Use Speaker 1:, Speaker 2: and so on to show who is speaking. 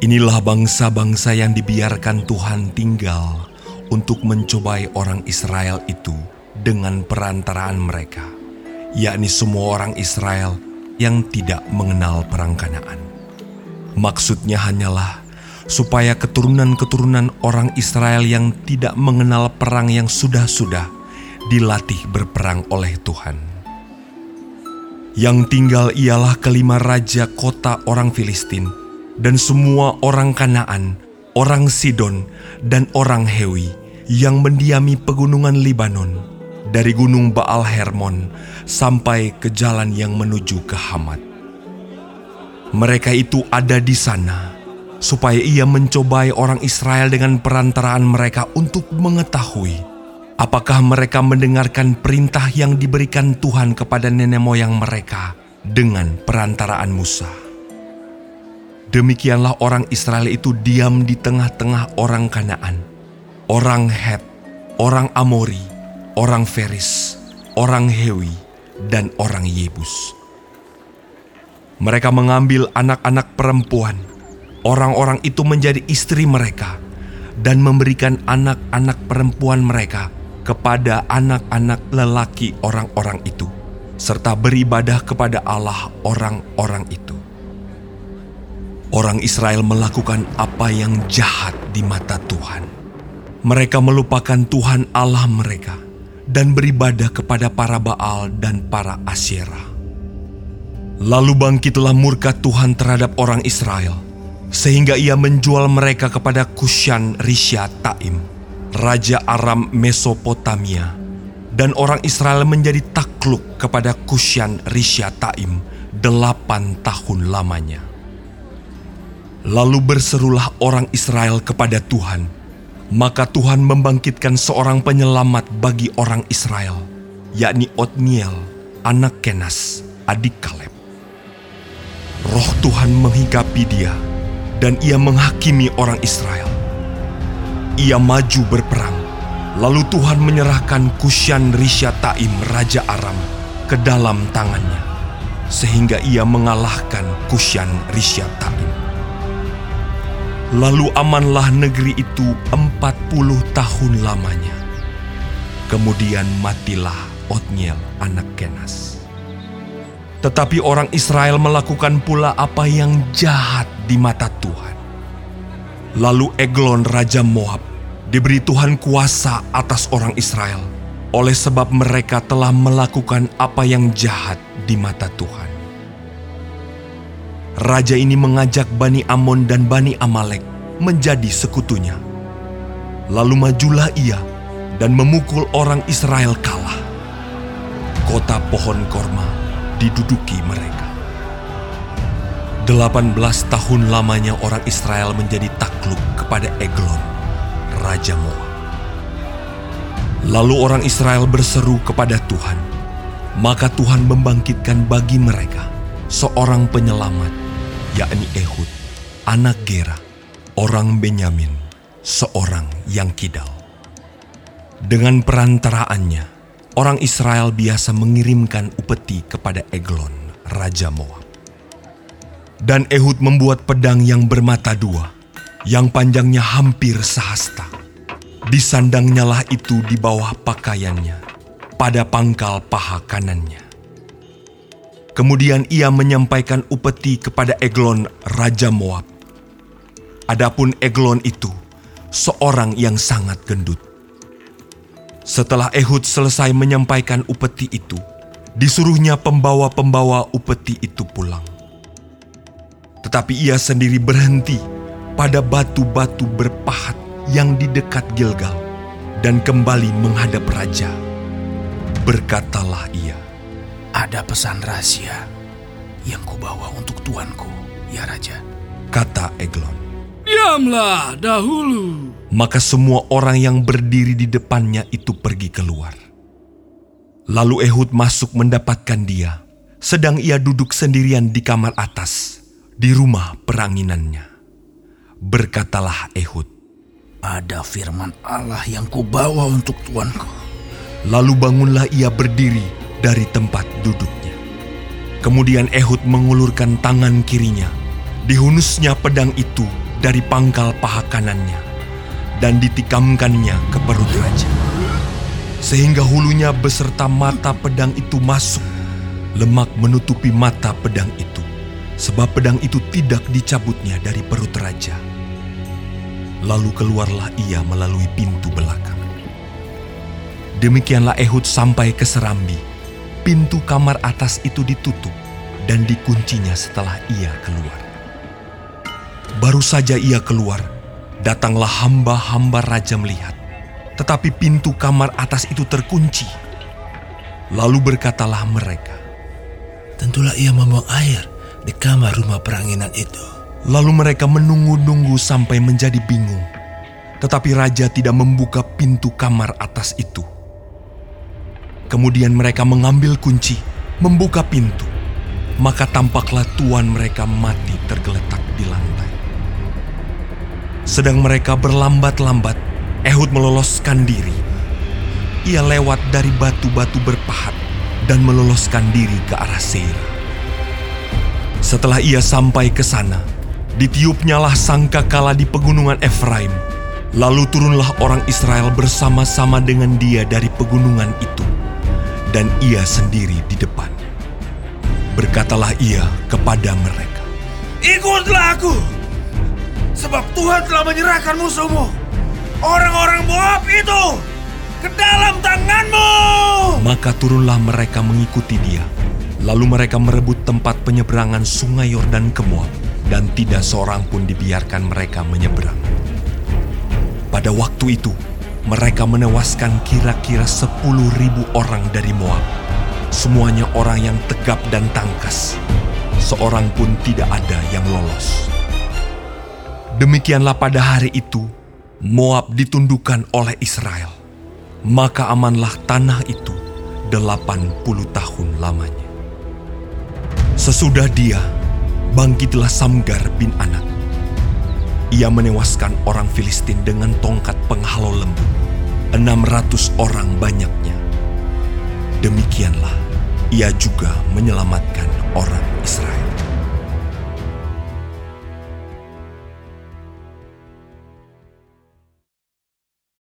Speaker 1: Inilah bangsa-bangsa yang dibiarkan Tuhan tinggal untuk mencobai orang Israel itu dengan perantaraan mereka, yakni semua orang Israel yang tidak mengenal perang Kanaan. Maksudnya hanyalah supaya keturunan-keturunan orang Israel yang tidak mengenal perang yang sudah-sudah dilatih berperang oleh Tuhan. Yang tinggal ialah kelima raja kota orang Filistin dan semua orang Kanaan, orang Sidon, dan orang Hewi yang mendiami pegunungan Libanon dari gunung Baal Hermon sampai ke jalan yang menuju ke Hamat. Mereka itu ada di sana supaya ia mencobai orang Israel dengan perantaraan mereka untuk mengetahui apakah mereka mendengarkan perintah yang diberikan Tuhan kepada nenek moyang mereka dengan perantaraan Musa. Demikianlah orang Israel itu diam di tengah-tengah orang Kanaan, orang Het, orang Amori, orang Feris, orang Hewi, dan orang Yebus. Mereka mengambil anak-anak perempuan, orang-orang itu menjadi istri mereka, dan memberikan anak-anak perempuan mereka kepada anak-anak lelaki orang-orang itu, serta beribadah kepada Allah orang-orang itu. Orang Israel melakukan apa yang jahat di mata Tuhan. Mereka melupakan Tuhan Allah mereka dan beribadah kepada para Baal dan para Asyera. Lalu bangkitlah murka Tuhan terhadap orang Israel, sehingga ia menjual mereka kepada Kushan Risha Taim, Raja Aram Mesopotamia, dan orang Israel menjadi takluk kepada Kushan Risha Taim delapan tahun lamanya. Lalu berserulah orang Israel kepada Tuhan. Maka Tuhan membangkitkan seorang penyelamat bagi orang Israel, yakni Otniel, anak Kenas, adik Kaleb. Roh Tuhan menghinggapi dia, dan ia menghakimi orang Israel. Ia maju berperang, lalu Tuhan menyerahkan Kusyan Taim Raja Aram ke dalam tangannya, sehingga ia mengalahkan Kusyan Taim. Lalu amanlah negeri itu empat puluh tahun lamanya. Kemudian matilah Otniel anak Kenas. Tetapi orang Israel melakukan pula apa yang jahat di mata Tuhan. Lalu Eglon Raja Moab diberi Tuhan kuasa atas orang Israel oleh sebab mereka telah melakukan apa yang jahat di mata Tuhan. Raja ini mengajak Bani Amon dan Bani Amalek menjadi sekutunya. Lalu majulah ia dan memukul orang Israel kalah. Kota pohon korma diduduki mereka. Delapan belas tahun lamanya orang Israel menjadi takluk kepada Eglon, Raja Moab. Lalu orang Israel berseru kepada Tuhan, maka Tuhan membangkitkan bagi mereka seorang penyelamat yakni Ehud, anak Gera, orang Benyamin, seorang yang kidal. Dengan perantaraannya, orang Israel biasa mengirimkan upeti kepada Eglon, Raja Moab. Dan Ehud membuat pedang yang bermata dua, yang panjangnya hampir sehasta. Disandangnya lah itu di bawah pakaiannya, pada pangkal paha kanannya. Kemudian ia menyampaikan upeti kepada Eglon, Raja Moab. Adapun Eglon itu seorang yang sangat gendut. Setelah Ehud selesai menyampaikan upeti itu, disuruhnya pembawa-pembawa upeti itu pulang. Tetapi ia sendiri berhenti pada batu-batu berpahat yang di dekat Gilgal dan kembali menghadap raja. Berkatalah ia,
Speaker 2: ada pesan rahasia yang kubawa untuk tuanku, ya Raja.
Speaker 1: Kata Eglon.
Speaker 3: Diamlah dahulu.
Speaker 1: Maka semua orang yang berdiri di depannya itu pergi keluar. Lalu Ehud masuk mendapatkan dia, sedang ia duduk sendirian di kamar atas, di rumah peranginannya. Berkatalah Ehud,
Speaker 2: Ada firman Allah yang kubawa untuk tuanku.
Speaker 1: Lalu bangunlah ia berdiri dari tempat duduknya. Kemudian Ehud mengulurkan tangan kirinya. Dihunusnya pedang itu dari pangkal paha kanannya dan ditikamkannya ke perut raja. Sehingga hulunya beserta mata pedang itu masuk. Lemak menutupi mata pedang itu, sebab pedang itu tidak dicabutnya dari perut raja. Lalu keluarlah ia melalui pintu belakang. Demikianlah Ehud sampai ke serambi. Pintu kamar atas itu ditutup dan dikuncinya setelah ia keluar. Baru saja ia keluar, datanglah hamba-hamba raja melihat. Tetapi pintu kamar atas itu terkunci. Lalu berkatalah mereka,
Speaker 2: Tentulah ia membuang air di kamar rumah peranginan itu.
Speaker 1: Lalu mereka menunggu-nunggu sampai menjadi bingung. Tetapi raja tidak membuka pintu kamar atas itu. Kemudian mereka mengambil kunci, membuka pintu. Maka tampaklah tuan mereka mati tergeletak di lantai. Sedang mereka berlambat-lambat, Ehud meloloskan diri. Ia lewat dari batu-batu berpahat dan meloloskan diri ke arah Seir. Setelah ia sampai ke sana, ditiupnyalah sangkakala di pegunungan Efraim. Lalu turunlah orang Israel bersama-sama dengan dia dari pegunungan itu, dan ia sendiri di depan. Berkatalah ia kepada mereka,
Speaker 2: Ikutlah aku, sebab Tuhan telah menyerahkan musuhmu, orang-orang Moab itu, ke dalam tanganmu.
Speaker 1: Maka turunlah mereka mengikuti dia. Lalu mereka merebut tempat penyeberangan sungai Yordan ke Moab, dan tidak seorang pun dibiarkan mereka menyeberang. Pada waktu itu, mereka menewaskan kira-kira sepuluh ribu orang dari Moab. Semuanya orang yang tegap dan tangkas. Seorang pun tidak ada yang lolos. Demikianlah pada hari itu, Moab ditundukkan oleh Israel. Maka amanlah tanah itu delapan puluh tahun lamanya. Sesudah dia, bangkitlah Samgar bin Anak. Ia menewaskan orang Filistin dengan tongkat penghalau lembu. Enam ratus orang banyaknya. Demikianlah, ia juga menyelamatkan orang Israel.